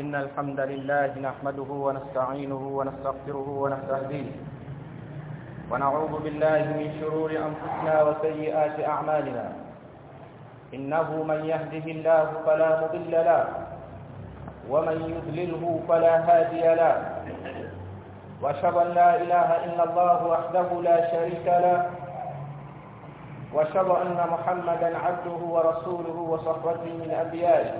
إن الحمد لله نحمده ونستعينه ونستغفره ونستهديه. ونعوذ بالله من شرور أنفسنا وسيئات أعمالنا. إنه من يهده الله فلا مضل له ومن يضلله فلا هادي له. وأشهد أن لا إله إلا الله وحده لا شريك له. وأشهد أن محمدا عبده ورسوله وصحبته من أنبيائه.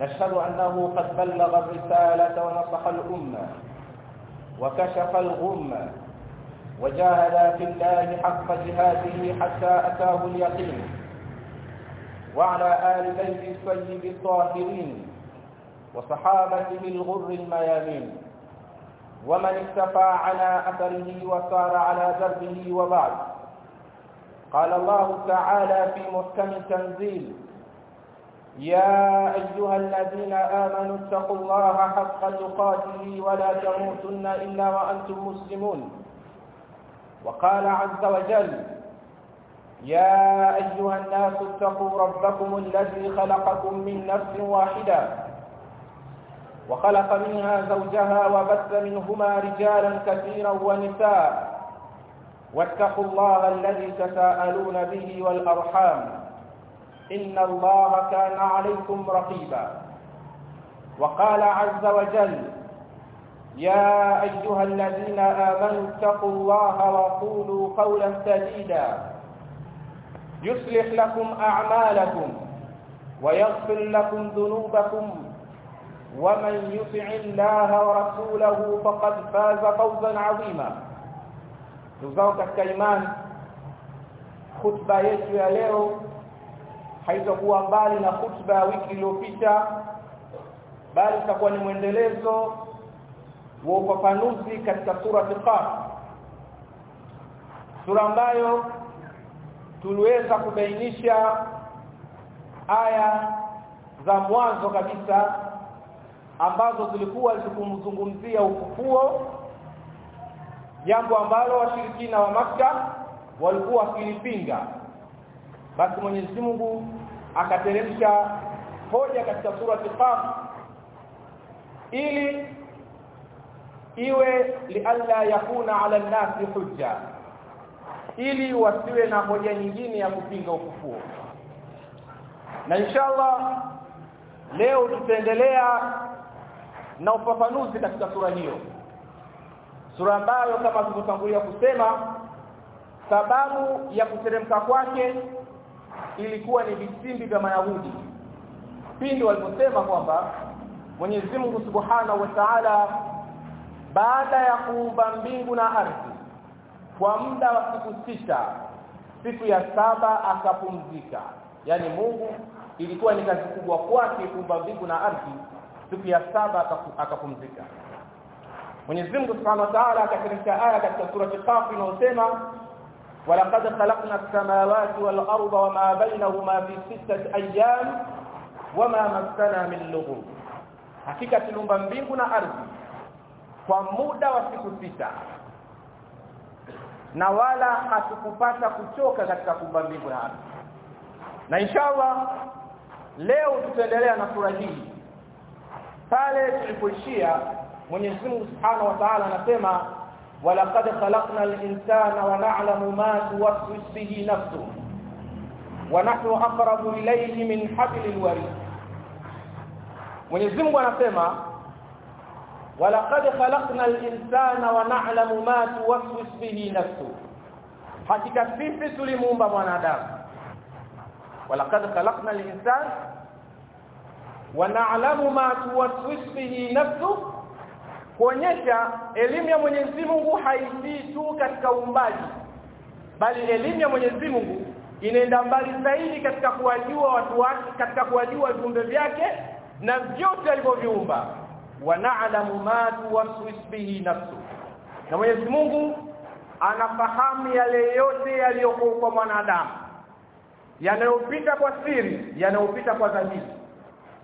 نشهد أنه قد بلغ الرسالة ونصح الأمة وكشف الغمة وجاهد في الله حق جهاده حتى أتاه اليقين. وعلى آل بيته الطيب الطاهرين وصحابته الغر الميامين. ومن اكتفى على أثره وسار على دربه وبعد. قال الله تعالى في محكم تنزيل يا أيها الذين آمنوا اتقوا الله حق تقاته ولا تموتن إلا وأنتم مسلمون. وقال عز وجل يا أيها الناس اتقوا ربكم الذي خلقكم من نفس واحدة وخلق منها زوجها وبث منهما رجالا كثيرا ونساء. واتقوا الله الذي تساءلون به والأرحام. إن الله كان عليكم رقيبا. وقال عز وجل يا أيها الذين آمنوا اتقوا الله وقولوا قولا سديدا. يصلح لكم أعمالكم ويغفر لكم ذنوبكم. ومن يطع الله ورسوله فقد فاز فوزا عظيما ndugu katika imani khutba yetu ya leo haitakuwa mbali na khutba ya wiki iliyopita bali itakuwa ni mwendelezo wa ufafanuzi katika sura Qaf sura ambayo tuliweza kubainisha aya za mwanzo kabisa ambazo zilikuwa zikumzungumzia ufufuo jambo ambalo washirikina wa maka walikuwa wakilipinga. Basi Mwenyezi Mungu akateremsha hoja katika sura Qaf ili iwe lialla yakuna ala nasi hujja ili wasiwe na hoja nyingine ya kupinga ufufuo. Na inshallah leo tutaendelea na ufafanuzi katika sura hiyo. Sura ambayo kama tulivyotangulia kusema sababu ya kuteremka kwake ilikuwa ni visimbi vya Mayahudi. Pindi waliposema kwamba Mwenyezi Mungu Subhanahu wa Ta'ala baada ya kuumba mbingu na ardhi kwa muda wa siku sita siku ya saba akapumzika. Yani Mungu ilikuwa ni kazi kubwa kwake kuumba mbingu na ardhi siku ya saba akapumzika. Mwenyezi Mungu Subhanahu wa Ta'ala akateremsha aya katika sura Qaf inayosema walaqad khalaqna as-samawati wal arda wama bainahuma fi sittati ayyam wama massana min lughub. Hakika tuliumba mbingu na ardhi kwa muda wa siku sita na wala hatukupata kuchoka katika kuumba mbingu na ardhi. Na inshallah leo tutaendelea na sura hii pale tulipoishia Mwenyezi Mungu Subhanahu wa Ta'ala anasema walaqad khalaqna al-insana wa na'lamu ma tuwaswisu bihi nafsuhu wa nahnu aqrabu ilayhi min hablil warid. Mwenyezi Mungu anasema walaqad khalaqna al-insana wa na'lamu ma tuwaswisu bihi nafsuhu. Hakika sisi tulimuumba mwanadamu. Walaqad khalaqna al-insana wa na'lamu ma tuwaswisu nafsu kuonyesha elimu ya Mwenyezi Mungu haifii tu katika uumbaji bali elimu ya Mwenyezi Mungu inaenda mbali zaidi katika kuwajua watu wake katika kuwajua viumbe vyake na vyote alivyoviumba. Wa na'lamu ma tuwaswis bihi nafsu na Mwenyezi Mungu anafahamu yale yote yaliyokuwa kwa mwanadamu yanayopita kwa siri yanayopita kwa dhahiri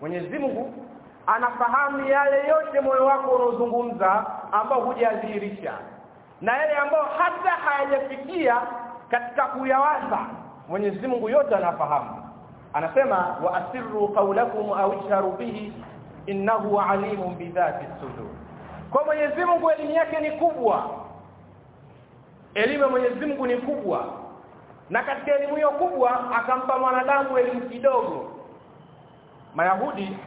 Mwenyezi Mungu anafahamu yale yote moyo wako unaozungumza ambao hujadhihirisha na yale ambayo hata hayajafikia katika kuyawaza. Mwenyezi Mungu yote anafahamu. Anasema wa asirru qawlakum aw isharu bihi innahu alimun bidhati sudur. Kwa Mwenyezi Mungu elimu yake ni kubwa. Elimu ya Mwenyezi Mungu ni kubwa. Na katika elimu hiyo kubwa akampa mwanadamu elimu kidogo Mayahudi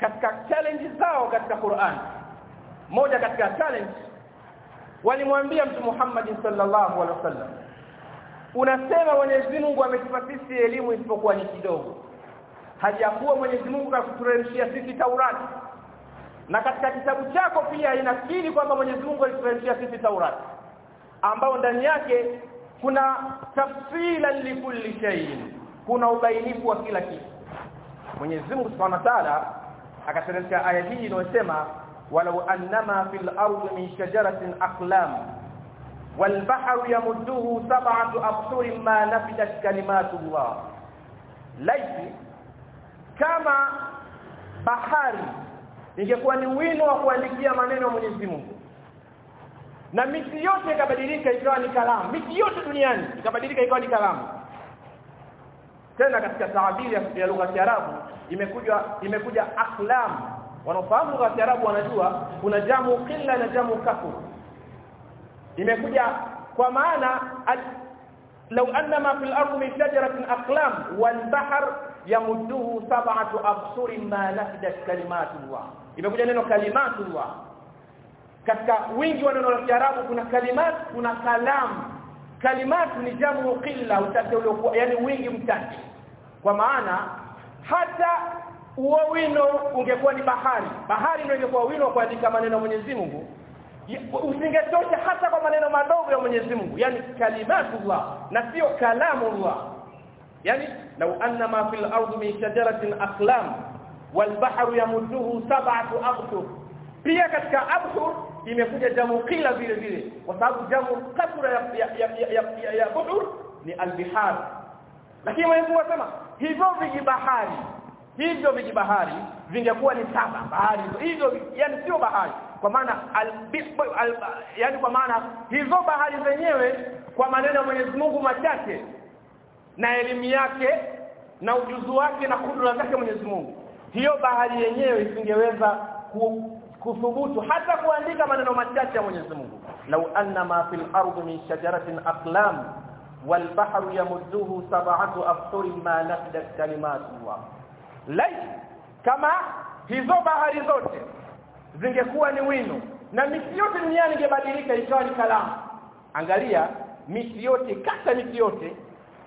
katika challenge zao katika Qur'an moja katika challenge walimwambia mtu Muhammad sallallahu alaihi wasallam unasema Mwenyezi Mungu ametupa sisi elimu isipokuwa ni kidogo. Hajakuwa Mwenyezi Mungu akakuteremshia sisi Taurati. Na katika kitabu chako pia inakiri kwamba Mwenyezi Mungu aliteremshia sisi Taurati ambao ndani yake kuna tafsila likulli shay'in kuna ubainifu wa kila kitu. Mwenyezi Mungu Subhanahu wa Ta'ala akateremsha aya hii inayosema walau annama fil ardi min shajaratin aqlam wal bahru yamudduhu sab'atu absurin ma nafidat kalimatullah laiti kama bahari ingekuwa ni wino wa kuandikia maneno ya Mwenyezi Mungu na miti yote ikabadilika ikawa ni kalamu miti yote duniani ikabadilika ikawa ni kalamu tena katika taabiri ya lugha ya Kiarabu imekuja imekuja aklam. Wanaofahamu lugha ya Kiarabu wanajua kuna jamu qilla na jamu kafu imekuja kwa maana law annama fil ardi min shajaratin aqlam wal bahr yamudduhu sab'atu absurin ma nafidat kalimatullah. Imekuja neno kalimatullah. Katika wingi wa neno la Kiarabu kuna kalimat kuna kalam. Kalimat ni jamu qilla uchache yani wingi mchache kwa maana hata uo wino ungekuwa ni bahari. Bahari ndio ingekuwa wino wa kuandika maneno ya Mwenyezi Mungu. Usingetosha hata kwa maneno madogo ya Mwenyezi Mungu. Yani kalimatullah na sio kalamullah. Yani law anna ma fil ardi min shajaratin aqlam wal bahru yamudduhu sab'atu abhur pia katika abhur imekuja jamu kila vile vile. Kwa sababu jamu kathura ya ya ya, ya, ya, ya ya ni albihar. Lakini Mwenyezi Mungu anasema hivyo vijibahari hivyo vijibahari vingekuwa ni saba. Bahari hizo yani sio bahari. Kwa maana yani kwa maana hizo bahari zenyewe kwa maneno ya Mwenyezi Mungu machache na elimu yake na ujuzi wake na kudura zake Mwenyezi Mungu. Hiyo bahari yenyewe isingeweza ku, kuthubutu hata kuandika maneno machache ya Mwenyezi Mungu. Law anna ma fil ardi min shajaratin aqlam wal يمده سبعه sab'atu ما ma nafidat الله. Lai kama hizo bahari zote zingekuwa ni wino na miti yote duniani ingebadilika ikawa ni kalamu. Angalia miti yote kata miti yote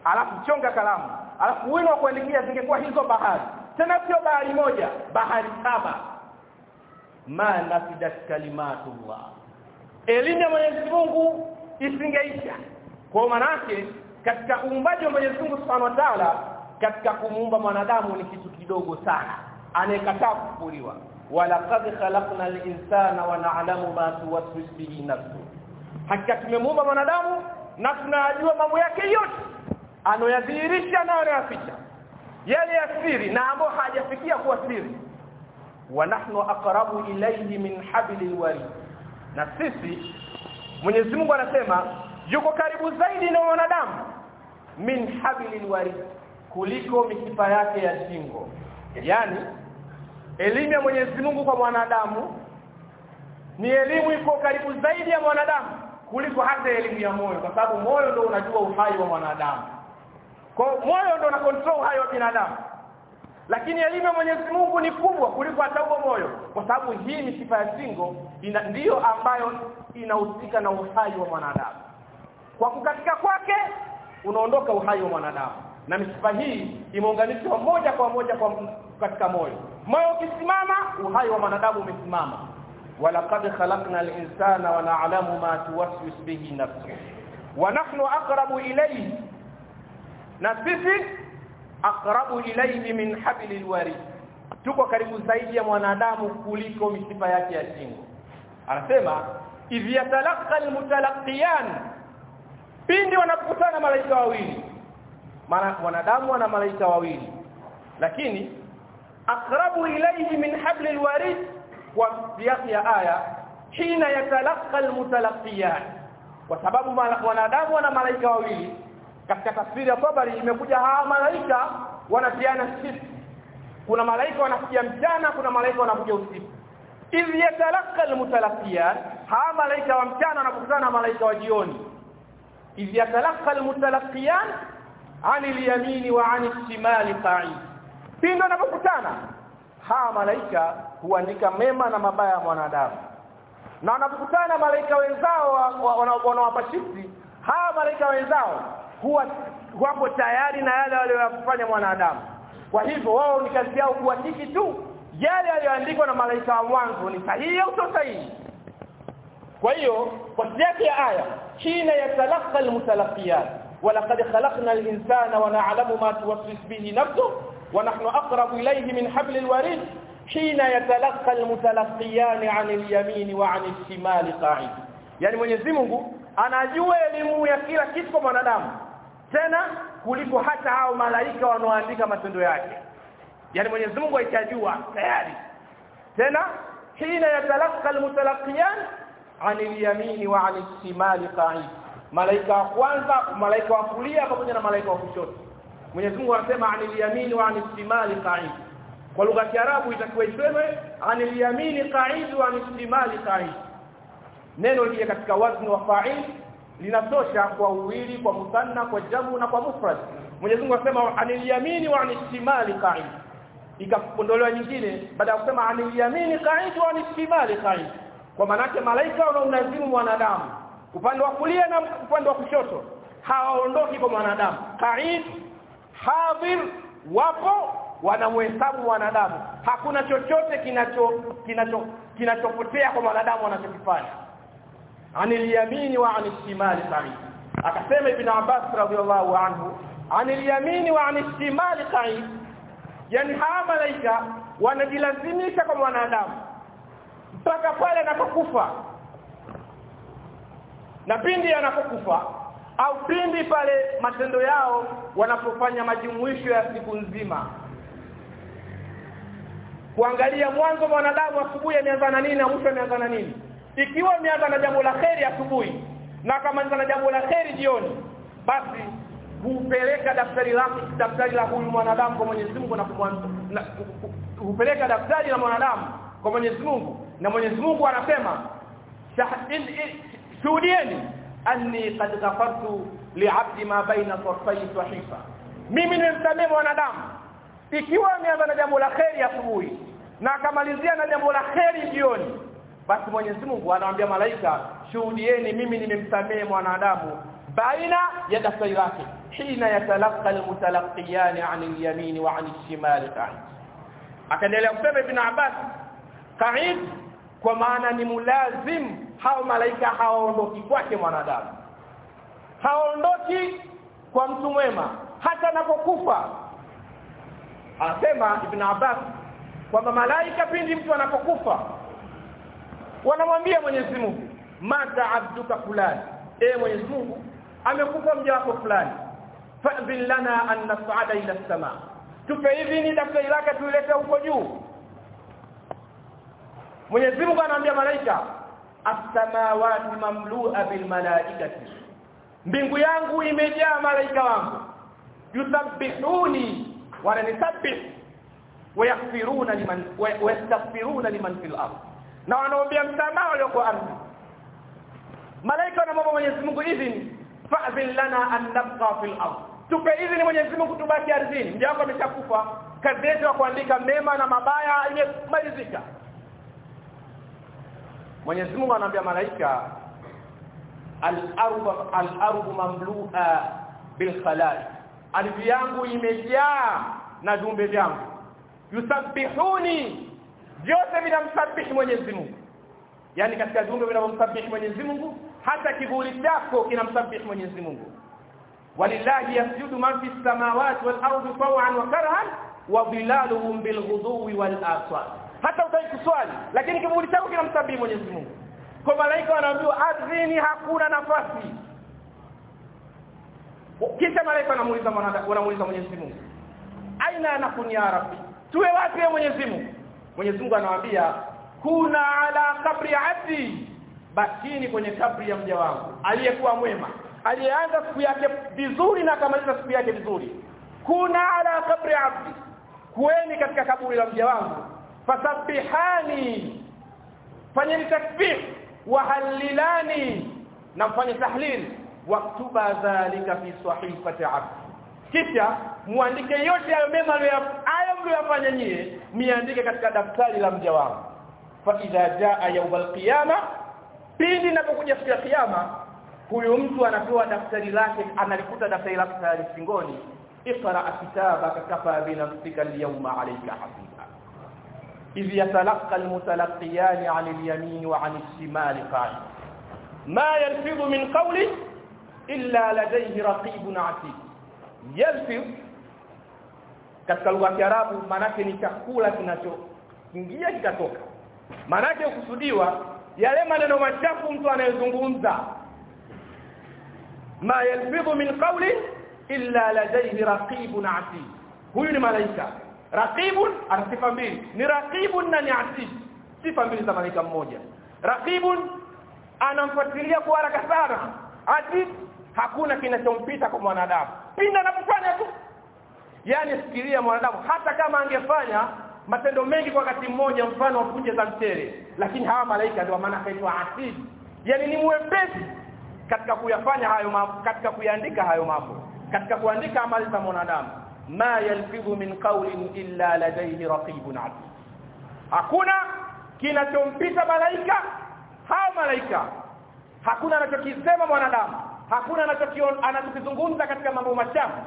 alafu chonga kalamu alafu wino wa kuandikia zingekuwa hizo bahari. Tena sio bahari moja bahari saba. Ma nafidat kalimatullah elimu ya Mwenyezi Mungu isingeisha kwa manake katika uumbaji wa Mwenyezi Mungu Subhanahu wa Ta'ala katika kumuumba mwanadamu ni kitu kidogo sana. Anayekataa kufuliwa walaqad khalaqna al-insana wa na'lamu ma tuwaswis bihi nafsu. Hakika tumemuumba mwanadamu na tunajua mambo yake yote. Anoyadhihirisha na anayaficha. Yale ya siri na ambayo hajafikia kuwa siri. Wa nahnu aqrabu ilayhi min hablil warid. Na sisi Mwenyezi Mungu anasema yuko karibu zaidi na wanadamu. Min hablil warid kuliko mishipa yake ya shingo. Yani elimu ya Mwenyezi Mungu kwa mwanadamu ni elimu iko karibu zaidi ya mwanadamu kuliko hata elimu ya moyo kwa sababu moyo ndio unajua uhai wa mwanadamu. Kwa moyo ndio una control uhai wa binadamu. Lakini elimu ya Mwenyezi Mungu ni kubwa kuliko hata huo moyo kwa sababu hii ni sifa ya singo ina ndiyo ambayo inahusika na uhai wa mwanadamu kwa kukatika kwake unaondoka uhai wa mwanadamu. Na mishipa hii imeunganishwa moja kwa moja kwa katika moyo. Moyo ukisimama uhai wa mwanadamu umesimama. Walaqad khalaqna al-insana wa na'lamu ma tuwaswis bihi nafsuhu wa nahnu aqrabu ilayhi. Na sisi aqrabu ilayhi min hablil warid. Tuko karibu zaidi ya mwanadamu kuliko mishipa yake ya shingo. Anasema idh yatalaqa almutalaqiyan pindi wanapokutana malaika wawili maana wanadamu wana malaika wawili. Lakini aqrabu ilayhi min hablil warid wa biyaqi ya aya hina yatalaqa almutalaqiyan kwa sababu wanadamu wana malaika wawili katika tafsiri ya Tabari imekuja hawa malaika wanatiana sisi. Kuna malaika wanakuja mchana kuna malaika wanakuja usiku. Idh yatalaqqa almutalaqiyan hawa malaika wa mchana wanakutana na malaika wa jioni idh yatalaqqa almutalaqiyan ani alyamini wa ani shimali qa'id. Pindo wanapokutana hawa malaika huandika mema na mabaya ya mwanadamu. Na wanapokutana malaika wenzao wanawapa shifti hawa malaika wenzao huwa wapo tayari na yale waliyofanya mwanadamu. Kwa hivyo wao ni kazi yao kuhakiki tu yale yaliyoandikwa na malaika wa mwanzo ni sahihi au sio sahihi kwa hiyo kwa yake ya aya hina yatalaqqa almutalaqiyat walaqad khalaqna alinsana wa na'lamu ma tuwaswis bihi nafsuhu wa nahnu aqrabu ilayhi min habli alwarid hina yatalaqqa almutalaqiyan 'an alyamin wa 'an alshimali qa'id. Yani Mwenyezi Mungu anajua elimu ya kila kitu kwa mwanadamu tena kuliko hata hao malaika wanaoandika matendo yake. Yani Mwenyezi Mungu aitajua tayari. Tena hina yatalaqqa almutalaqiyan an yamini wa anil shimali qa'id. Malaika wa kwanza malaika wa kulia pamoja na malaika wa kushoto. Mwenyezi Mungu anasema anil yamini wa anil shimali qa'id. Kwa lugha ya Kiarabu itakuwa isemwe anil yamini qa'id wa anil shimali qa'id. Neno lile katika wazni wa fa'il linatosha kwa uwili kwa musanna kwa jamu na kwa mufrad. Mwenyezi Mungu anasema anil yamini wa anil shimali qa'id. Ikaondolewa nyingine baada ya kusema anil yamini qa'id wa anil shimali qa'id kwa maana malaika wanaunazimu mwanadamu upande wa kulia na upande wa kushoto hawaondoki kwa mwanadamu. Qa'id hadir wapo wanamhesabu mwanadamu. Hakuna chochote kinacho kinacho kinachopotea kwa mwanadamu anachokifanya anil yamini wa anil shimali qa'id akasema ibn Abbas radhiyallahu anhu anil yamini wa anil shimali qa'id yani hawa malaika wanajilazimisha kwa mwanadamu mpaka pale anapokufa. Na pindi anapokufa au pindi pale matendo yao wanapofanya majumuisho ya siku nzima. Kuangalia mwanzo mwanadamu asubuhi ameanza na nini na mwisho ameanza na nini. Ikiwa ameanza na jambo la kheri asubuhi na kama na jambo la kheri jioni basi hupeleka daftari lake daftari la huyu mwanadamu kwa Mwenyezi Mungu na kumwanza hupeleka daftari la mwanadamu kwa Mwenyezi Mungu na Mwenyezi Mungu anasema shuhudieni anni qad ghafartu li'abdi ma baina tarfai sahifa. Mimi nimemsamehe mwanadamu ikiwa ameanza na jambo la kheri asubuhi na akamalizia na jambo la kheri jioni basi Mwenyezi Mungu anawaambia malaika shuhudieni mimi nimemsamehe mwanadamu baina ya dafai lake hina yatalaqqa almutalaqiyani 'an al-yamin wa 'an akaendelea kusema ibn Abbas qa'id kwa maana ni mulazim hao malaika hawaondoki kwake mwanadamu. Haondoki kwa mtu mwema hata anapokufa. Anasema ibn Abbas kwamba malaika pindi mtu anapokufa wanamwambia Mwenyezi Mungu mata abduka fulani. E Mwenyezi Mungu amekufa mja wako fulani. Fa'dhin lana an nas'ada ila as-sama. Tupe ni daftari lake tuilete huko juu Mwenyezi Mungu anaambia malaika as-samawati mamlu'a bil malaikati mbingu yangu imejaa malaika wangu. Yusabbihuni wananisabbih. Wayaghfiruna liman wayastaghfiruna liman fil ardh na wanaombea msamaha walioko ardhi. Malaika wanamwomba Mwenyezi Mungu idhini fa'zin lana an nabqa fil ardh tupe idhini Mwenyezi Mungu tubaki ardhini. Mja wako ameshakufa. Kazi yetu ya kuandika mema na mabaya imemalizika Mwenyezi Mungu anaambia malaika al-ardu al-ardu mamlu'a bil khalaiq ardhi yangu imejaa na viumbe vyangu. Yusabbihuni. Vyote vinamsabihi Mwenyezi Mungu. Yani katika viumbe vinavyomsabihi Mwenyezi Mungu hata kivuli chako kinamsabihi Mwenyezi Mungu. Walillahi yasjudu man fis samawati wal ardi taw'an wa karhan wa dhilaluhum bil ghuduwi wal aswad hata utaikuswali lakini kivuli chako kinamsabii Mwenyezi Mungu. Kwa malaika wanaambiwa adhini hakuna nafasi. Kisha malaika wanamuuliza wanamuuliza Mwenyezi Mungu aina anakuni ya rabbi? Tuwe wapi ya Mwenyezi Mungu? Mwenyezi Mungu anawaambia kuna ala kabri abdi. Bakini kwenye kabri ya mja wangu aliyekuwa mwema aliyeanza siku yake vizuri na akamaliza siku yake vizuri. Kuna ala kabri abdi. Kueni katika kaburi la mja wangu fasabihani. Fanyeni takbir wahalilani na mfanye tahlil. Waktuba dhalika fi sahifati abdi kisha muandike yote hayo mema hayo mliyofanya nyie miandike katika daftari la mja wangu. Fa idha jaa yaumul qiyama pindi inapokuja siku ya kiyama huyu mtu anapewa daftari lake analikuta daftari lake tayari singoni iqra kitabaka kafa bi nafsika al-yawma alayka hasib اذ يتلقى المتلقيان عن اليمين وعن الشمال قائل ما يلفظ من قول الا لديه رقيب عتيد يلفظ katika lugha ya Kiarabu manake ni chakula kinachoingia kikatoka manake ukusudiwa yale maneno machafu mtu anayezungumza ma yalfidhu min qawli illa ladayhi raqibun atid huyu ni malaika raqibun ana sifa mbili. Ni raqibun na ni atid sifa mbili za malaika mmoja. Raqibun anamfuatilia kwa haraka sana. Atid hakuna kinachompita kwa mwanadamu. Pinda anapofanya tu. Yani fikiria mwanadamu hata kama angefanya matendo mengi kwa wakati mmoja mfano wa za mchele. Lakini hawa malaika ndio maana kaitwa atid yani ni mwepesi katika kuyafanya hayo katika kuyaandika hayo mambo. Katika kuandika amali za mwanadamu ma yalfidhu min qawlin illa ladayhi raqibun atid. Hakuna kinachompita malaika hao malaika. Hakuna anachokisema mwanadamu. Hakuna anachokizungumza katika mambo machafu.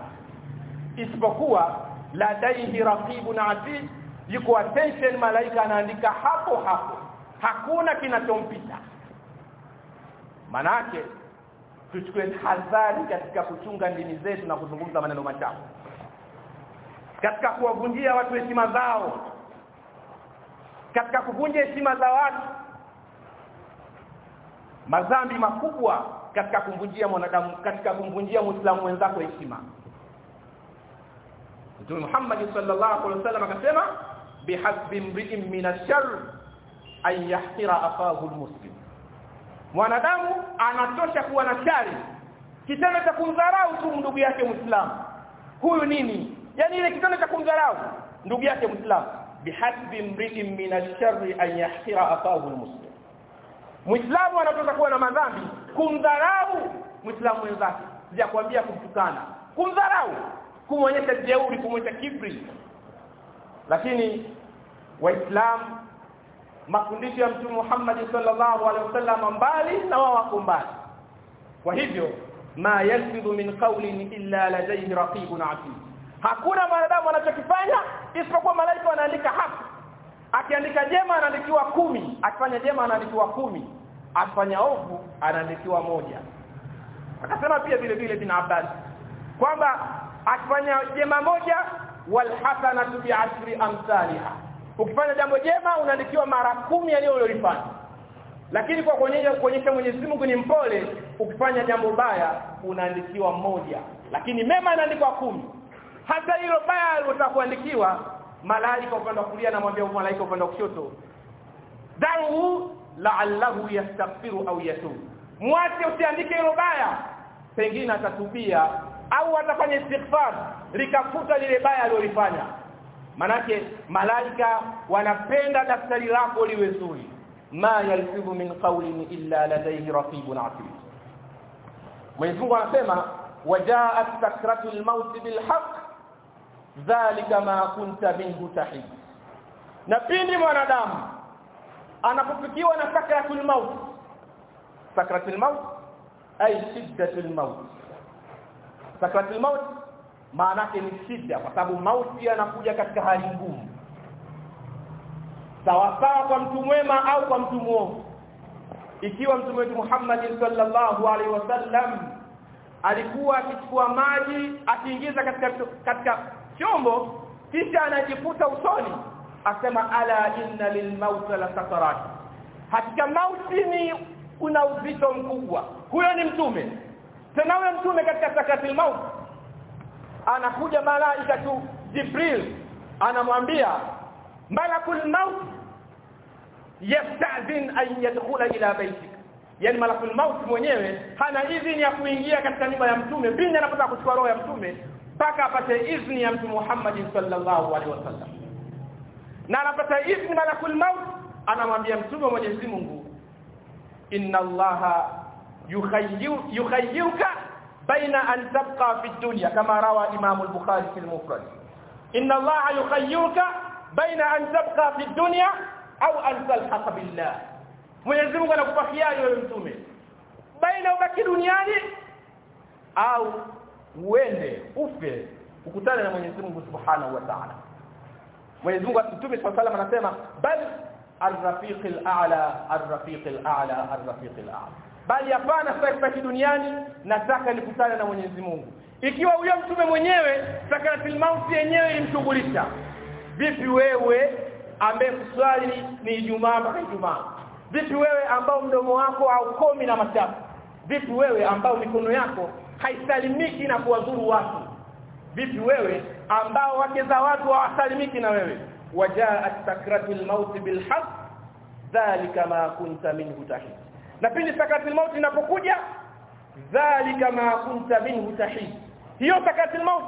Isipokuwa ladaihi raqibun atid yuko attention malaika anaandika hapo hapo. Hakuna kinachompita. Manake tuchukue hadhari katika kuchunga ndimi zetu na kuzungumza maneno machafu katika kuwavunjia watu heshima zao katika kuvunja heshima za watu madhambi makubwa katika kumvunjia mwanadamu katika kumvunjia muislamu wenzako heshima. Mtume Muhammad sallallahu alaihi wasallam akasema bihasbi mri'in min ash-sharr an yahqira akahu almuslim. Mwanadamu anatosha kuwa na shari kitendo cha kumdharau tu ndugu yake muislamu. Huyu nini yani ile kitendo cha kumdharau ndugu yake muislamu bihasbi mri'in min ash-sharri an yahqira akahu almuslim. Muislamu anaweza kuwa na madhambi kumdharau muislamu wenzake sijakwambia kumtukana. Kumdharau kumonyesha jeuri kumwonyesha kibri. Lakini waislamu mafundisho ya mtume Muhammad sallallahu alaihi wasallam mbali na wao wako mbali. Kwa hivyo ma yalfidhu min qawlin illa ladayhi raqibun atid hakuna mwanadamu anachokifanya isipokuwa malaika wanaandika haki. Akiandika jema anaandikiwa kumi. Akifanya jema anaandikiwa kumi. Akifanya ovu anaandikiwa moja. Akasema pia vile vile bin Abbas kwamba akifanya jema moja wal hasanatu bi asri amsalha. Ukifanya jambo jema unaandikiwa mara kumi aliyolifanya lakini kwa kuonyesha kuonyesha Mwenyezi Mungu ni mpole ukifanya jambo baya unaandikiwa moja. Lakini mema anaandikwa kumi hata hilo baya alilotaka kuandikiwa malaika upande wa kulia anamwambia malaika upande wa kushoto dahu la'allahu yastaghfiru au yatub mwache usiandike hilo baya pengine atatubia au atafanya istighfar likafuta lile baya alilofanya manake malaika wanapenda daftari lako liwe zuri. Ma yalfidhu min qawlin illa ladayhi raqibun atid. Mwenyezi Mungu anasema wajaat sakratul maut bil haqq dhalika ma kunta minhu tahid. Na pindi mwanadamu anapofikiwa na sakratul maut sakratul maut ay shiddatul maut. Sakratul maut maana yake ni shida kwa sababu mauti yanakuja katika hali ngumu. Sawa sawa kwa mtu mwema au kwa mtu mwovu. Ikiwa mtume wetu Muhammad sallallahu alaihi wasallam alikuwa akichukua maji akiingiza katika katika chombo kisha anajifuta usoni asema ala inna lilmaut la sakarat hakika mauti ni una uzito mkubwa. Huyo ni mtume. Tena huyo mtume katika sakatil maut anakuja malaika tu Jibril anamwambia malakul maut yasta'zin an yadkhula ila baitik yani malakul maut mwenyewe hana idhini ya kuingia katika nyumba ya mtume. Pindi anapotaka kuchukua roho ya mtume mpaka apate idhni ya mtume Muhammad sallallahu alaihi wasallam. Na anapata idhni malakul maut anamwambia mtume wa Mwenyezi Mungu inna allaha yukhayyuka baina an tabqa fi dunya kama rawa imam al-bukhari fi al-mufrad. Inna allaha yukhayyuka baina an tabqa fi dunya au an talhaqa billah. Mwenyezi Mungu anakupa hiari wewe mtume. Baina ubaki duniani au uende ufe ukutane na Mwenyezi Mungu Subhanahu wa Ta'ala. Mwenyezi Mungu Mtume swalla salam anasema bal arrafiq al'a arrafiq al'a arrafiq al'a. Bali hapana sitaki duniani nataka nikutane na Mwenyezi Mungu. Ikiwa huyo mtume mwenyewe sakaratil mauti yenyewe imshughulisha vipi wewe ambaye kuswali ni Ijumaa mpaka Ijumaa? Vipi wewe ambao mdomo wako haukomi na machafu? Vipi wewe ambao mikono yako haisalimiki na kuwadhuru watu. Vipi wewe ambao wake za watu hawasalimiki na wewe? Wajaat sakratul maut bilhaq dhalika ma kunta minhu tahid. Na pindi sakratul maut inapokuja dhalika ma kunta minhu tahid. Hiyo sakratul maut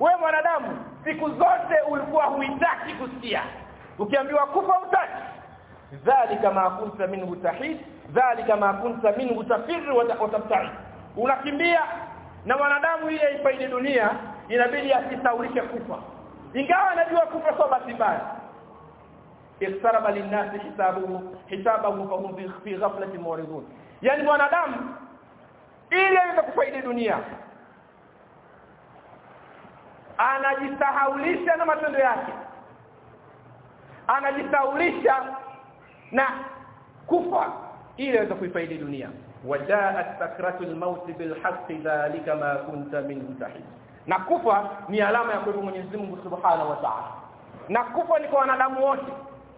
wewe mwanadamu siku zote ulikuwa huitaki kusikia. Ukiambiwa kufa utaki dhalika ma kunta minhu tahid dhalika ma kunta minhu tafir wa tabta'id unakimbia na wanadamu ile ifaidi dunia inabidi asisaulishe kufa. Ingawa anajua kufa sio basi mbaya. Iktaraba linnasi hisabuhu hisabahu fahum fi ghaflati muridun. Yani mwanadamu ili aweze kufaidi dunia anajisahaulisha na matendo yake. Anajisahaulisha na kufa ili aweze kuifaidi dunia wajaat sakratul maut bilhaq dhalika ma kunta min tahid na kufa ni alama ya kwa Mwenyezi Mungu Subhanahu wa Ta'ala. Na kufa ni kwa wanadamu wote.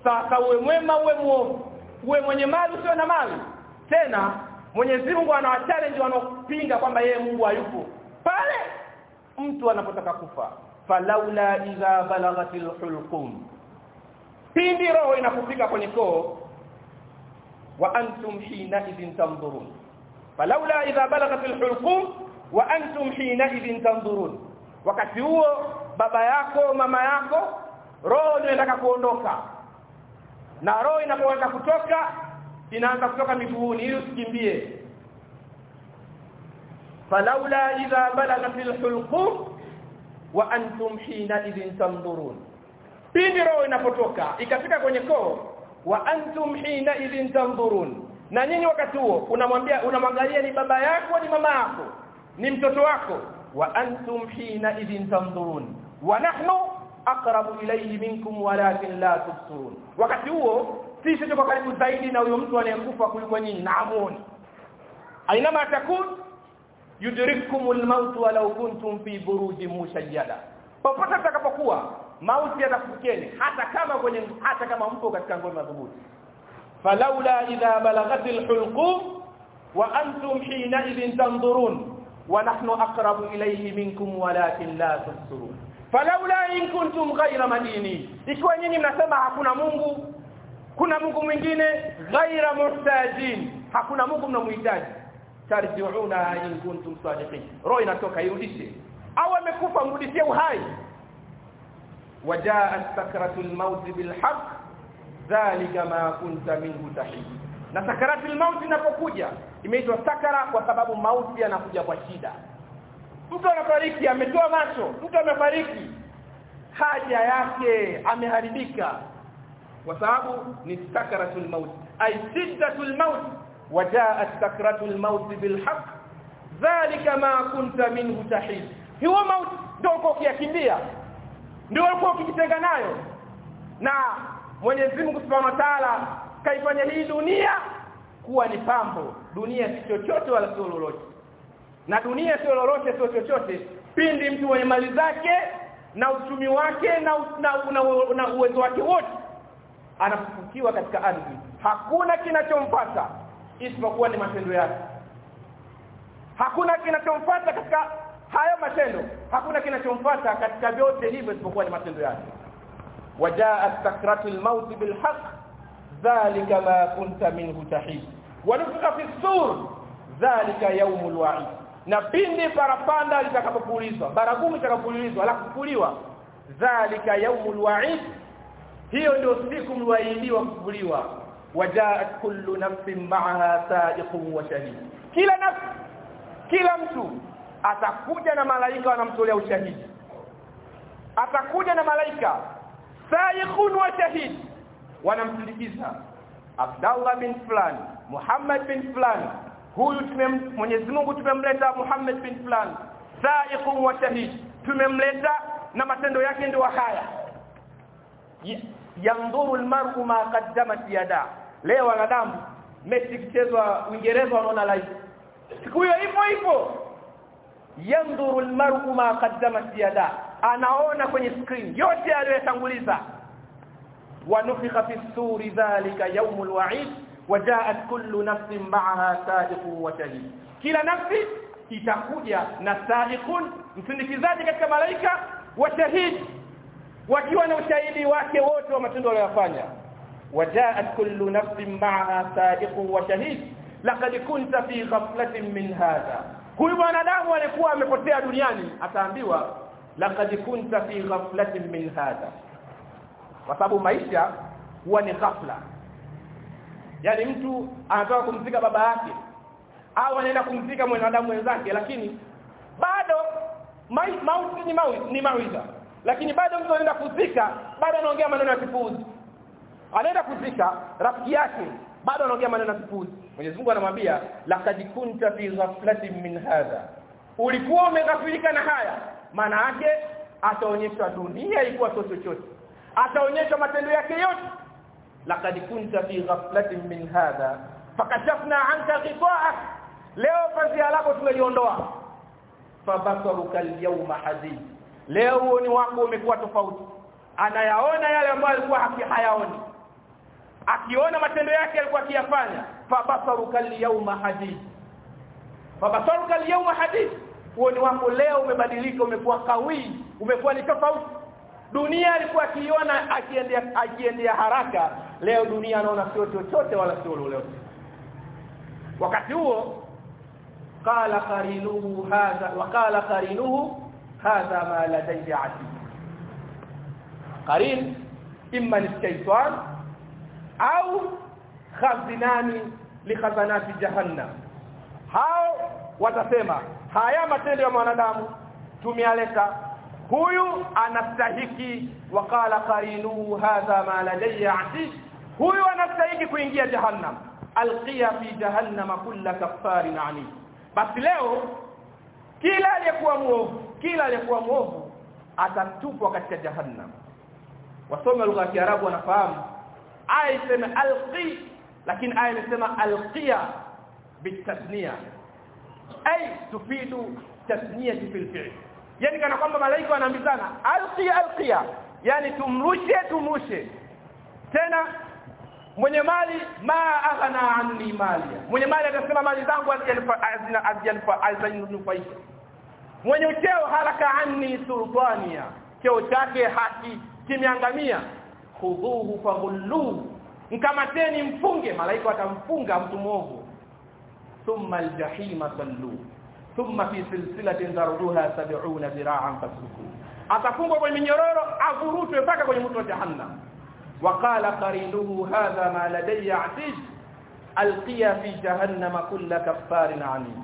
Sasa uwe mwema uwe muovu uwe mwenye mali usio na mali. Tena Mwenyezi Mungu anawa challenge wanaopinga kwamba yeye Mungu hayupo. Pale mtu anapotaka kufa falaula idha balagatil hulqum. Pindi roho inapofika kwenye koo wa antum hina idhin tanzurun. Falaula idha balagatil hulqum wa antum hina idhin tanzurun. Wakati huo baba yako mama yako roho inataka kuondoka. Na roho inapoanza kutoka inaanza kutoka miguuni ili usikimbie. Falaula idha balagatil hulqum wa antum hina idhin tanzurun. Pindi roho inapotoka ikafika kwenye koo wa antum hina idhin tanzurun. Na nyinyi wakati huo unamwambia unamwangalia ni baba yako ni mama yako? Ni mtoto wako? Wa antum hina idhin tanzurun. Wa nahnu aqrabu ilayhi minkum walakin la tubsirun. Wakati huo sisi tuko karibu zaidi na huyo mtu anayekufa kuliko nyinyi na amuoni ainama takun? Yudrikumul maut walau kuntum fi burujin mushayyada. Popote utakapokuwa mauti yatakufikeni hata kama kwenye hata kama mpo katika ngome madhubuti. Falaula idha balagatil hulqum wa antum hina idhin tanzurun wa nahnu aqrabu ilayhi minkum walakin la tusirun falaula in kuntum ghayra madini ikiwa nyinyi mnasema hakuna Mungu kuna Mungu mwingine ghaira muhtajin hakuna Mungu mnamhitaji. Tarjiuna in kuntum sadiqin. Roho inatoka irudishe. Au amekufa mrudishie uhai wajaa sakratul maut bilhaq dhalika ma kunta minhu tahid na sakaratul maut inapokuja imeitwa sakara kwa sababu mauti yanakuja kwa shida. Mtu anafariki ametoa macho mtu amefariki haja yake ameharibika. Kwa sababu ni sakaratul maut ay siddatul maut wajaat sakratul maut bilhaq dhalika ma kunta minhu tahid. Hiyo mauti ndio uko ukiyakimbia ndio uko ukijitenga nayo. Na Mwenyezi Mungu Subhanahu wa Ta'ala kaifanya hii dunia kuwa ni pambo. Dunia si chochote wala sio lolote. Na dunia sio lolote sio chochote. Pindi mtu mwenye mali zake na uchumi wake na, na, na, na uwezo wake wote anafufukiwa katika ardhi. Hakuna kinachompata isipokuwa ni matendo yake. Hakuna kinachompata katika hayo matendo hakuna kinachomfuata katika vyote hivyo isipokuwa ni matendo yake. Wajaa sakratul maut bilhaq dhalika ma kunta minhu tahid. Wa nufika fi sur dhalika yawmul wa'id. Na pindi parapanda litakapopulizwa baragumu litakapopulizwa la kufuliwa dhalika yaumul wa'id hiyo ndio siku mliwaidiwa kufuliwa wajaat kullu nafsin ma'aha sa'iqun wa shahid. Kila nafsi kila mtu atakuja na malaika wanamtolea ushahidi. Atakuja na malaika saikhun wa shahid wanamsindikiza. Abdullah bin fulani Muhammad bin fulani huyu Mwenyezi Mungu tumemleta Muhammad bin fulani saikhun wa shahid tumemleta na matendo yake ndio haya. Yandhuru almar'u ma qaddamat yada. Leo wanadamu mechi kichezwa Uingereza wanaona live. Siku hiyo hivyo hivyo yandhuru almar'u ma qaddamat yada. Anaona kwenye screen yote aliyotanguliza wa nufikha fi suri dhalika yawmul wa'id wajaat kullu nafsin ma'aha sa'iqun wa shahid. Kila nafsi itakuja na sa'iqun msindikizaji katika malaika wa shahid. Wakiwa na ushahidi wake wote wa matendo aliyofanya wajaat kullu nafsin ma'aha sa'iqun wa shahid. Laqad kunta fi ghaflatin min hadha huyu mwanadamu alikuwa amepotea duniani ataambiwa laqad kunta fi ghaflatin min hadha. Kwa sababu maisha huwa ni ghafla. Yani mtu anataka kumzika baba yake au anaenda kumzika mwanadamu wenzake lakini bado mauti ni mauti ni mawiza lakini bado mtu anaenda kuzika bado anaongea maneno ya kipuuzi. Anaenda kuzika rafiki yake bado anaongea maneno ya kipuzi Mwenyezi Mungu anamwambia laqad kunta fi ghaflatin min hadha. Ulikuwa umeghafilika na haya. Maana yake ataonyeshwa dunia ilikuwa sio chochote. Ataonyeshwa matendo yake yote. Laqad kunta fi ghaflatin min hadha. Fakashafna anka ghita'ak leo pazia lako tumeliondoa fabasaruka alyawma hadid. Leo uoni wako umekuwa tofauti. Anayaona yale ambayo alikuwa hayaoni akiona matendo yake alikuwa akiyafanya fabasaruka alyawma hadid. Fabasaruka alyawma hadid. Uoni wako leo umebadilika umekuwa kawi umekuwa ni tofauti. Dunia alikuwa akiona akiendea akiendea haraka leo dunia anaona sio chochote wala sio lolote. Wakati huo qala qarinuhu hadha wa qala qarinuhu hadha ma ladayya atid qarin imma ni shaytan au khazinani likhazanati jahannam. Hao watasema haya matendo ya mwanadamu tumealeta huyu anastahiki. Waqala qarinu hadha ma ladayya ati. Huyu anastahiki kuingia jahannam. Alqiya fi jahannama kulla kaffarin ani basi leo kila aliyekuwa muovu kila aliyekuwa muovu atatupwa katika jahannam. Wasome lugha ya Kiarabu wanafahamu aya isema alqi lakini aya inasema alqiya bitasniya ay tufidu tasniyati fil fi'l. Yani kana kwamba malaika wanaambizana alqiya alqiya. Yani tumrushe tumrushe. Tena mwenye mali ma aghna anni mali mwenye mali atasema mali zangu hazinifaisha mwenye cheo haraka anni sultania. Cheo chake haki kimeangamia khudhuhu faghulluhu mkamateni mfunge malaika watamfunga mtu mwovu thumma aljahima sallu thumma fi silsilatin darduha 70 dhira'an fasluku atafungwa kwenye minyororo avurutwe mpaka kwenye moto wa jahannam وقال قرينه هذا ما لدي عتيد القيا في جهنم كل كفار عنيد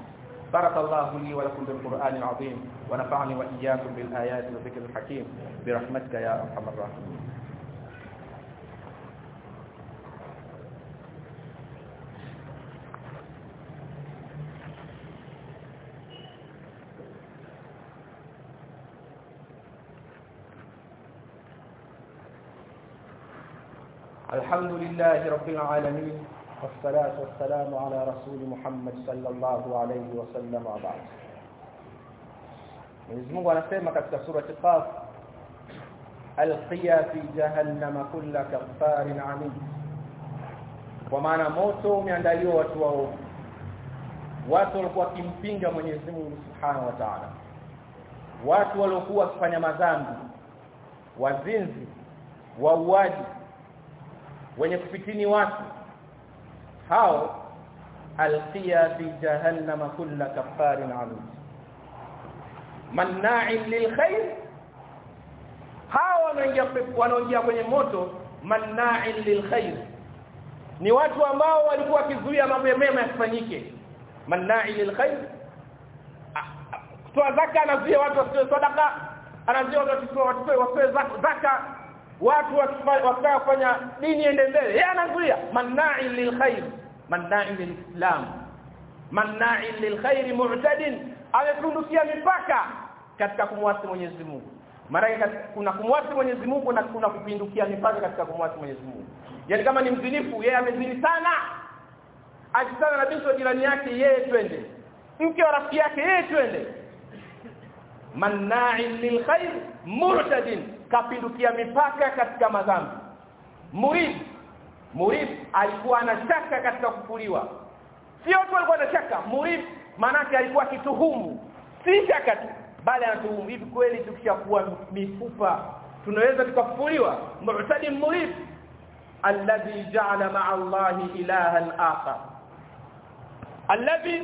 بارك الله لي ولكم بالقرآن العظيم ونفعني وإياكم بالآيات والذكر الحكيم برحمتك يا أرحم الراحمين الحمد لله رب العالمين والصلاة والسلام على رسول محمد صلى الله عليه وسلم وبعد. من زمان وأنا سيما كتك سورة قاف القيا في جهنم كل كفار عميد ومعنى موتو من دليل وتوه واتول قوكم فينجا من يزمون سبحانه وتعالى واتول قوة فنما زامد وزنزي ووادي wenye kupitini watu. Hao alqiya fi jahannama kulla kafarin alim manna'in lilkhair hao wanaingia wanaingia kwenye moto manna'in lilkhair ni watu ambao walikuwa wakizuia mambo ya mema yasifanyike. Manna'in lilkhair kutoa zaka anazuia watu wasitoe sadaka anazuia watu wasitoe zaka watu wakitaka kufanya dini ende mbele. Yeye anazuia. Manna'i lilkhair. Manna'i lilislam. Manna'i lilkhair mu'tadin. Amepundukia mipaka katika kumwasi Mwenyezi Mungu. Mara kuna kumwasi Mwenyezi Mungu na kuna kupindukia mipaka katika kumwasi Mwenyezi Mungu. Yani kama ni mzinifu yeye amezini sana. Akitana na binti wa jirani yake yeye twende. Mke wa rafiki yake yeye twende manna'in lilkhair murtadin kapindukia mipaka katika madhambi. Murid. Murid alikuwa anashaka katika kufuliwa. Sio tu alikuwa anashaka murid manake alikuwa kituhumu si shaka tu bali anatuhumu. Hivi kweli tukishakuwa mifupa tunaweza tukafuliwa mu'tadi murid. Alladhi ja'ala ma'a Allahi ilahan akhar. Alladhi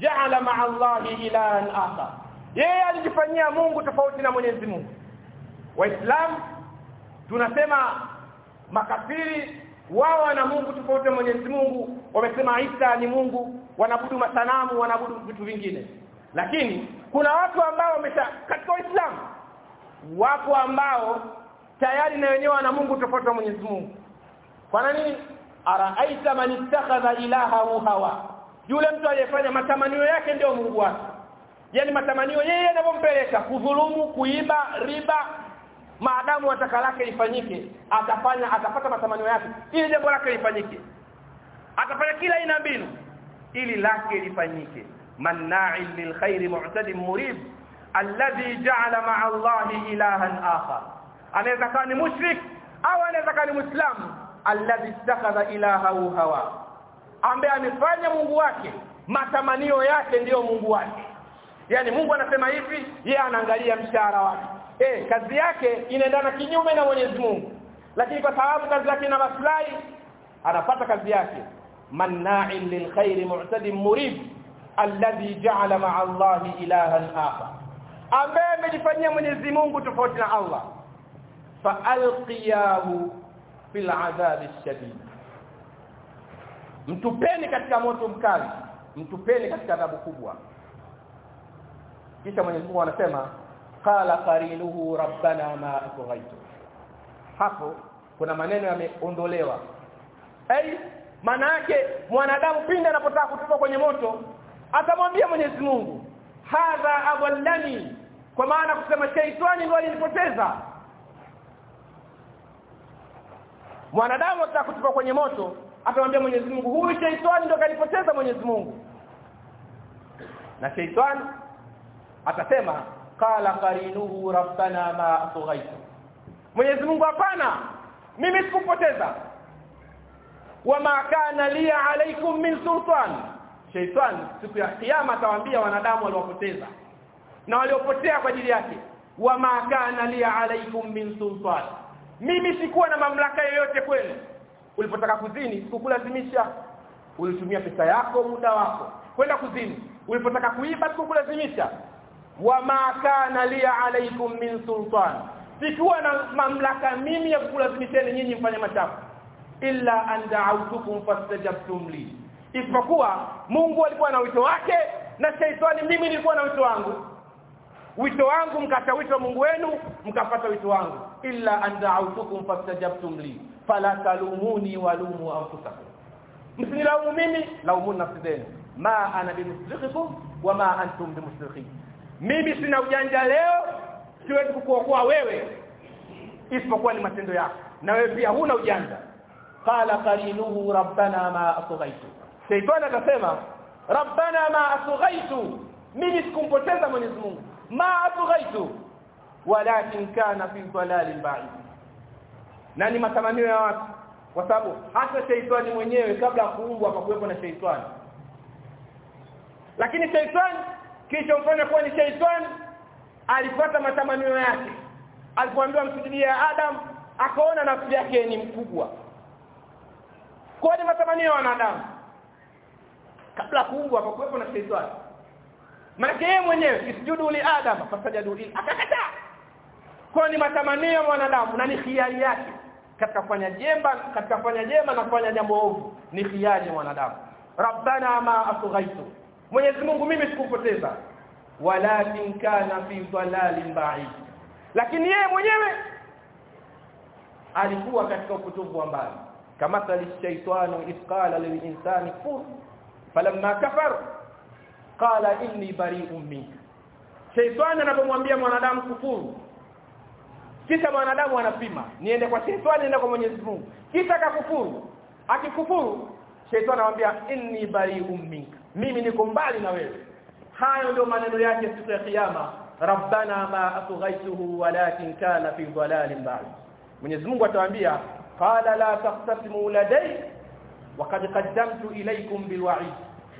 ja'ala ma'a ilahan akhar yeye alijifanyia Mungu tofauti na Mwenyezi Mungu. Waislamu tunasema makafiri wao wana Mungu tofauti na Mwenyezi Mungu. Wamesema Isa ni Mungu wanabudu masanamu wanabudu vitu vingine. Lakini kuna watu ambao wamesha katika Uislamu wapo ambao tayari na wenyewe wana Mungu tofauti na Mwenyezi Mungu. Kwa nini? Araaita man ittakhadha ilahahu hawa. Yule mtu aliyefanya matamanio yake ndio Mungu wake yani matamanio yeye yanavyompeleka kudhulumu kuiba riba maadamu ataka lake lifanyike atafanya atapata matamanio yake ili jambo lake lifanyike. Atafanya kila aina mbinu ili lake lifanyike. Manna'in lilkhairi mu'tadin murib alladhi ja'ala ma'a Allahi ilahan akhar. Anaweza kuwa ni mushrik au anaweza kuwa ni muislamu alladhi ittakhadha ilahahu hawa. Ambaye amefanya Mungu wake matamanio yake ndiyo Mungu wake yani Mungu anasema hivi yeye anaangalia mshahara wake. Eh kazi yake inaendana kinyume na Mwenyezi Mungu. Lakini kwa sababu kazi yake ina maslahi anapata kazi yake. Manna'in lilkhairi mu'tadin murib alladhi ja'ala ma'a Allah ilahan akhar. Ambaye amejifanyia Mwenyezi Mungu tofauti na Allah. Fa alqiyahu fil adhabi shadid. Mtupeni katika moto mkali. Mtupeni katika adhabu kubwa kisha Mwenyezi Mungu anasema qala qarinuhu rabbana ma atghaytu. Hapo kuna maneno yameondolewa. Ai maana yake mwanadamu pindi anapotaka kutoka kwenye moto atamwambia Mwenyezi Mungu hadha awallani kwa maana kusema shaitani ndio alinipoteza. Mwanadamu anataka kutoka kwenye moto atamwambia Mwenyezi Mungu huyu shaitani ndio kanipoteza Mwenyezi Mungu. Na shaitani atasema qala qarinuhu rabbana ma atghaytu. Mwenyezi Mungu hapana mimi sikupoteza. Wama kana li alaykum min sultan. Shaitan siku ya kiyama atawaambia wanadamu waliopoteza na waliopotea kwa ajili yake. Wama kana li alaykum min sultan. Mimi sikuwa na mamlaka yoyote kwenu. Ulipotaka kuzini sikukulazimisha. Ulitumia pesa yako muda wako kwenda kuzini. Ulipotaka kuiba sikukulazimisha wama kana li alaykum min sultan. Sikuwa na mamlaka mimi ya kukulazimisheni nyinyi mfanye machafu. Illa an da'awtukum fastajabtum li. Isipokuwa Mungu alikuwa na wito wake na shaitani mimi nilikuwa na wito wangu. Wito wangu mkata wito Mungu wenu mkapata wito wangu. Illa an da'awtukum fastajabtum li. Fala talumuni walumu anfusakum. Msinilaumu mimi laumuni nafsi zenu. Ma ana bimusrikhikum wama antum bimusrikhi mimi sina ujanja leo siwezi kukuokoa wewe isipokuwa ni matendo yako. Na wewe pia huna ujanja. Qala qarinuhu rabbana ma asghaitu shaytan akasema rabbana ma asghaitu mimi sikumpoteza Mwenyezi Mungu. Ma asghaitu walakin kana fi dhalalin ba'id. Na ni matamanio ya watu kwa sababu hata shaitani mwenyewe kabla kuumbwa akakuwepo na shaitani. Lakini shaitani kilichomfanya kuwa ni shaitani alipata matamanio yake. Alipoambiwa msujudie Adam akaona nafsi yake ni mkubwa. Kwa ni matamanio ya wanadamu? Kabla kuumbwa hapakuwepo na shaitani. Maana yeye mwenyewe isjudu li adam fasajadu li akakataa. Kwa ni matamanio ya mwanadamu na ni khiari yake? Katika kufanya jema katika kufanya jema na kufanya jambo ovu ni khiari ya mwanadamu. Rabbana ma asghaitu Mwenyezi Mungu mimi sikupoteza. Walakin kana fi dhalalin ba'id. Lakini yeye mwenyewe alikuwa katika upotovu wa mbali. Kama shaitanu isqala lilinsani kufur falamma kafar qala inni bari'un minka shaitani anapomwambia mwanadamu kufuru kisha mwanadamu anapima niende kwa shaitani niende kwa Mwenyezi Mungu. Kisha akakufuru akikufuru shaitani anamwambia inni bari'un minka mimi niko mbali na wewe. Hayo ndio maneno yake siku ya kiyama. Rabbana ma atghaituhu walakin kana fi dhalalin ba'd Mwenyezi Mungu atawaambia qala la taqtasimu ladai waqad qaddamtu ilaykum bilwa'id.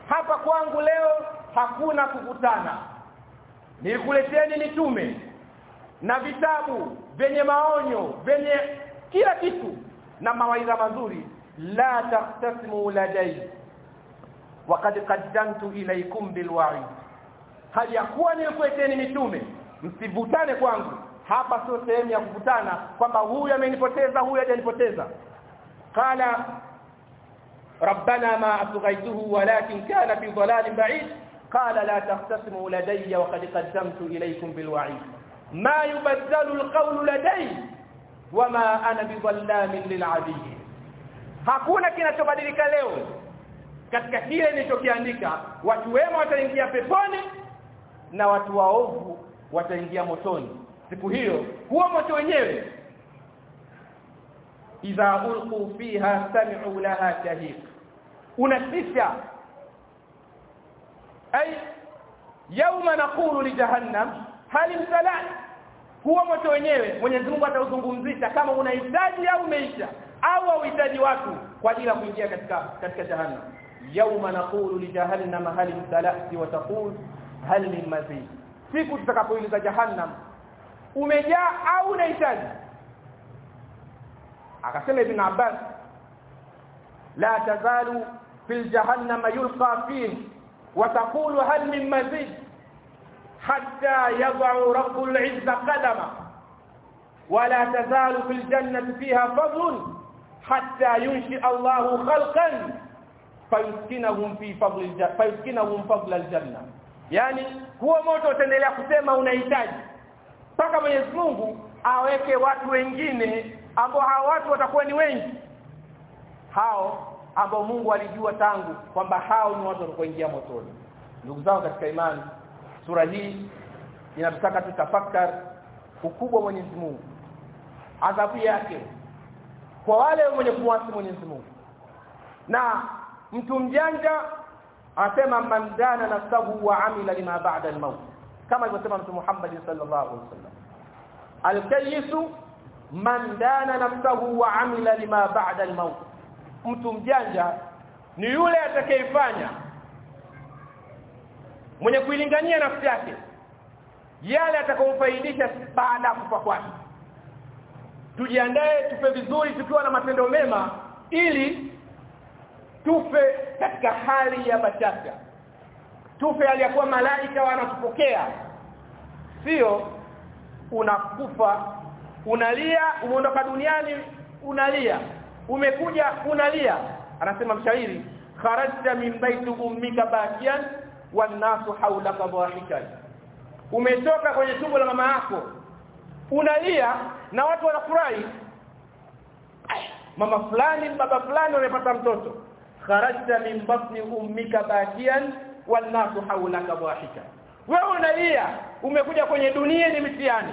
Hapa kwangu leo hakuna kukutana. Nilikuleteni mitume na vitabu vyenye maonyo vyenye kila kitu na mawaidha mazuri. La taqtasimu ladai waqad qaddamtu ilaykum bilwa'i. Hali ya kuwa nilikuleteni mitume msivutane kwangu. Hapa sio sehemu ya kuvutana kwamba huyu amenipoteza huyu hajanipoteza. Qala rabbana ma atghaytuhu walakin kana fi dhalalin ba'id. Qala la taqtasimu ladayya wa qad qaddamtu ilaykum bilwa'i. Ma yubaddalu alqawlu ladayya wama ana bidhallamin lil'abid hakuna kinachobadilika leo katika kile nilichokiandika watu wema wataingia peponi na watu waovu wataingia motoni. Siku hiyo huo moto wenyewe. Idha ulqu fiha sami'u laha shahiq. Unasisha. Ay yawma naqulu li jahannam hal imtalat huo moto wenyewe Mwenyezi Mungu atauzungumzisha kama unahitaji au umeisha au uhitaji watu kwa ajili ya kuingia katika katika jahannam يوم نقول لجهنم هل امتلأت وتقول هل من مزيد siku tutakapoiliza jahannam umejaa au unahitaji akasema ibn abbas la tazalu fil jahannam yulqa fihi wa taqulu hal min mazid hatta yad'u rabbul 'izza qadama wa la tazalu fil jannati fiha fadlun hatta yunshi Allahu khalqan faiskinahum fi fadli fayuskinahum fadla aljanna. Yani huo moto utaendelea kusema unahitaji. Mpaka Mwenyezi Mungu aweke watu wengine ambao hao watu watakuwa ni wengi. Hao ambao Mungu alijua tangu kwamba hao ni watu watakaoingia motoni. Ndugu zangu katika imani sura hii inatutaka tutafakari ukubwa Mwenyezi Mungu adhabu yake kwa wale wenye kumwasi Mwenyezi Mungu. Na mtu mjanja asema mandana nafsahu wa amila lima ba'da al-maut. Kama alivyosema mtu Muhammad sallallahu alaihi wasallam. Al-kayyisu man dana nafsahu wa amila lima ba'da al-maut. Mtu mjanja ni yule atakayefanya mwenye kuilingania nafsi yake yale atakayomfaidisha baada ya kufa kwake. Tujiandae tupe vizuri tukiwa na matendo mema ili tufe katika hali ya bashasha. Tufe aliyakuwa malaika wanatupokea. Sio unakufa unalia umeondoka duniani unalia. Umekuja unalia. Anasema mshairi kharajta min baiti ummika bakian wan nasu hawlaka dhahikan. Umetoka kwenye tumbo la mama yako. Unalia na watu wanafurahi. Mama fulani baba fulani wamepata mtoto kharajta min batni ummika bakian wan nasu hawlaka dhahika. Wewe unalia umekuja kwenye dunia ni mtihani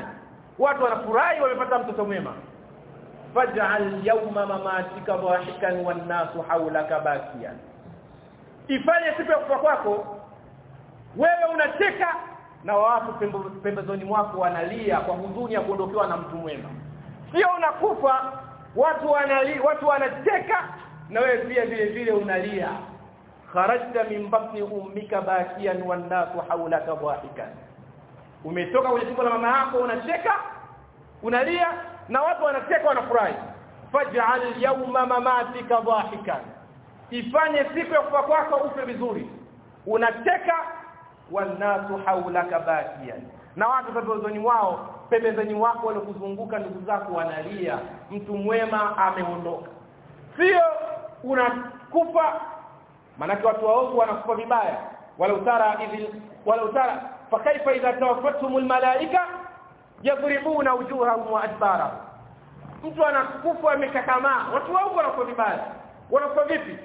watu wanafurahi wamepata mtoto mwema. Faj'al yawma mamatika dhahikan wan nasu hawlaka bakian ifanye siku ya kufa kwako. Wewe unacheka na watu pembezoni mwako wanalia kwa huzuni ya kuondokewa na mtu mwema. Sio unakufa watu wanali watu wanacheka na wewe pia vile vile unalia. Kharajta min batni ummika bakian wan nasu hawlaka dhahikan. Umetoka kwenye tumbo la mama yako unacheka unalia na watu wanacheka wanafurahi. Faj'al yawma mamatika dhahikan. Ifanye siku ya kufa kwako ufe vizuri. Unacheka wan nasu hawlaka bakian na watu pembezoni wao pembezoni wako waliokuzunguka ndugu zako wanalia mtu mwema ameondoka. Sio unakufa. Manake watu waovu wanakufa vibaya. Wala utara idhi wala utara. Fakaifa idha tawaffatumul malaika yadhribuna wujuhahum wa adbarahum. Mtu anakufa amekakamaa watu waovu wanakufa vibaya. Wanakufa vipi?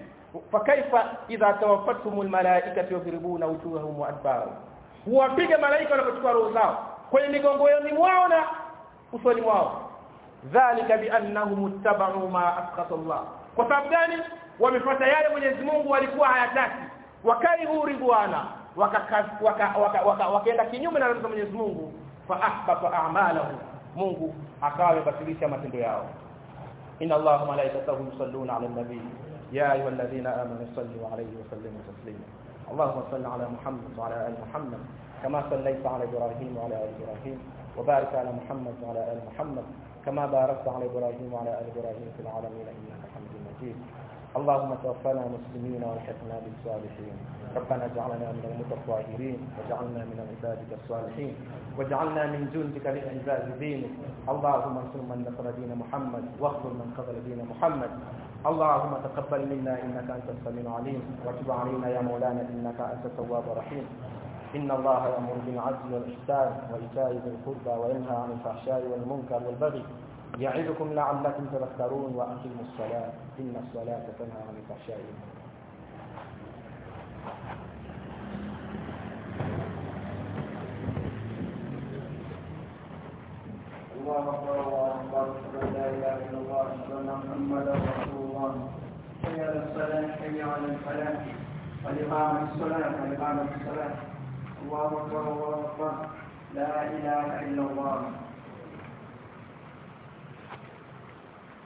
Fakaifa idha tawaffatumul malaika yadhribuna wujuhahum wa adbarahum. Huwapiga malaika wanapochukua roho zao. Kwenye migongo yao mwao na usoni mwao. Dhalika biannahum ittaba'u ma asqata Allah kwa sababu gani? Wamefuata yale Mwenyezi Mungu alikuwa hayataki. Wakarihu ridwana. Wakaenda waka, waka, waka, waka kinyume na radhi za Mwenyezi Mungu fa ahbata a'malahu. Mungu akawa amebatilisha matendo yao. Inna Allaha malaikatahu yusalluna 'alan nabiy ya ayyuhalladhina amanu sallu 'alayhi wa sallimu taslima. Allahumma salli 'ala Muhammad wa 'ala ali Muhammad kama sallaita 'ala Ibrahim wa 'ala ali Ibrahim wa barik 'ala Muhammad wa 'ala ali Muhammad kama barakta 'ala Ibrahim wa 'ala ali Ibrahim fil 'alamin innaka Hamidum مجيد اللهم توفنا مسلمين والحقنا بالصالحين. ربنا اجعلنا من المتطهرين واجعلنا من عبادك الصالحين واجعلنا من جندك لإعزاز دينك. اللهم انصر من نصر دين محمد واخذل من خذل دين محمد. اللهم تقبل منا إنك أنت السميع العليم. وتب علينا يا مولانا إنك أنت التواب الرحيم. إن الله يأمر بالعدل والإحسان وإيتاء ذي القربى وينهى عن الفحشاء والمنكر والبغي. يعظكم لعلكم تذكرون وأقيموا الصلاة. إن الصلاة تنهى عن الفحشاء الله أكبر. الله أكبر لا إله إلا الله أشهد أن محمدا رسول الله حي على الصلاة حي على الفلاح والإقامة الصلاة والإقامة الصلاة الله أكبر. الله أكبر. لا إله إلا الله.